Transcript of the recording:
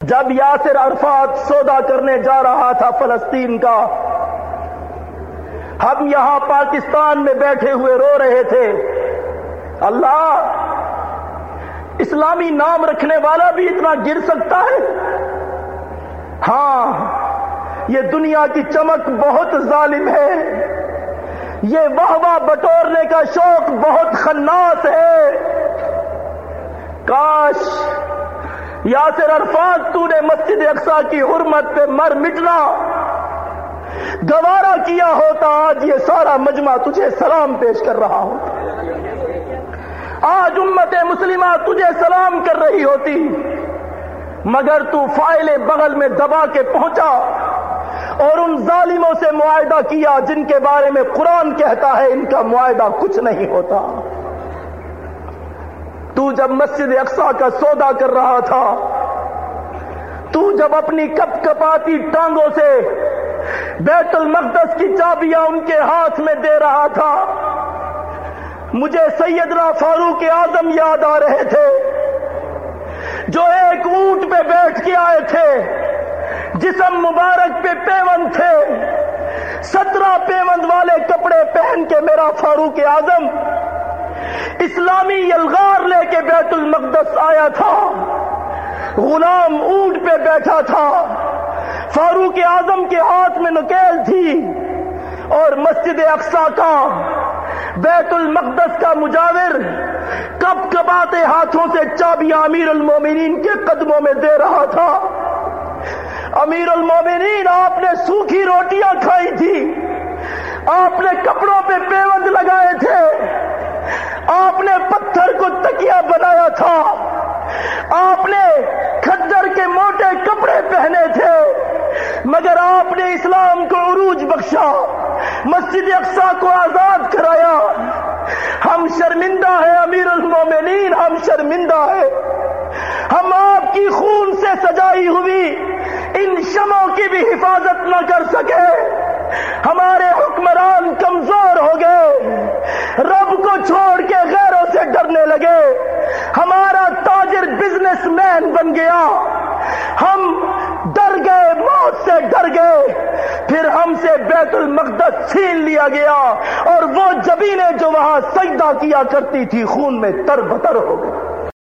جب یاسر عرفات سودا کرنے جا رہا تھا فلسطین کا، ہم یہاں پاکستان میں بیٹھے ہوئے رو رہے تھے۔ اللہ، اسلامی نام رکھنے والا بھی اتنا گر سکتا ہے؟ ہاں یہ دنیا کی چمک بہت ظالم ہے۔ یہ واہ بٹورنے کا شوق بہت خناس ہے۔ کاش یاسر عرفات تو نے مسجد اقسا کی حرمت پہ مر مٹنا۔ گوارا کیا ہوتا، آج یہ سارا مجمع تجھے سلام پیش کر رہا ہوتا۔ آج امت مسلمہ تجھے سلام کر رہی ہوتی۔ مگر تو فائل بغل میں دبا کے پہنچا۔ اور ان ظالموں سے معاہدہ کیا جن کے بارے میں قرآن کہتا ہے، ان کا معاہدہ کچھ نہیں ہوتا۔ تو جب مسجد اقسا کا سودا کر رہا تھا، تو جب اپنی کپ کپاتی ٹانگوں سے بیت المقدس کی چابیاں ان کے ہاتھ میں دے رہا تھا، مجھے سیدنا فاروق اعظم یاد آ رہے تھے، جو ایک اونٹ پہ بیٹھ کے آئے تھے، جسم مبارک پہ پیوند تھے۔ سترہ پیوند والے کپڑے پہن کے میرا فاروق اعظم اسلامی یلغار لے کے بیت المقدس آیا تھا۔ غلام اونٹ پہ بیٹھا تھا۔ فاروق اعظم کے ہاتھ میں نکیل تھی۔ اور مسجد اقسا کا بیت المقدس کا مجاور کب کباتے ہاتھوں سے چابیاں امیر المومنین کے قدموں میں دے رہا تھا۔ امیر المومنین، آپ نے سوکھی روٹیاں کھائی تھی۔ آپ نے کپڑوں پہ پیوند لگائے تھے۔ آپ نے پتھر کو تکیا بنایا تھا۔ آپ نے کھجر کے موٹے کپڑے پہنے تھے۔ مگر آپ نے اسلام کو عروج بخشا، مسجد اقسا کو آزاد کرایا۔ ہم شرمندہ ہیں امیر المومنین، ہم شرمندہ ہیں۔ ہم آپ کی خون سے سجائی ہوئی ان شموں کی بھی حفاظت نہ کر سکے۔ ہمارے حکمران کمزور ہو گئے رب کو چھوڑ کے غیروں سے ڈرنے لگے ہمارا بزنس مین بن گیا۔ ہم ڈر گئے، موت سے ڈر گئے۔ پھر ہم سے بیت المقدس چھین لیا گیا اور وہ جبینے جو وہاں سجدہ کیا کرتی تھی، خون میں تر بتر ہو گئی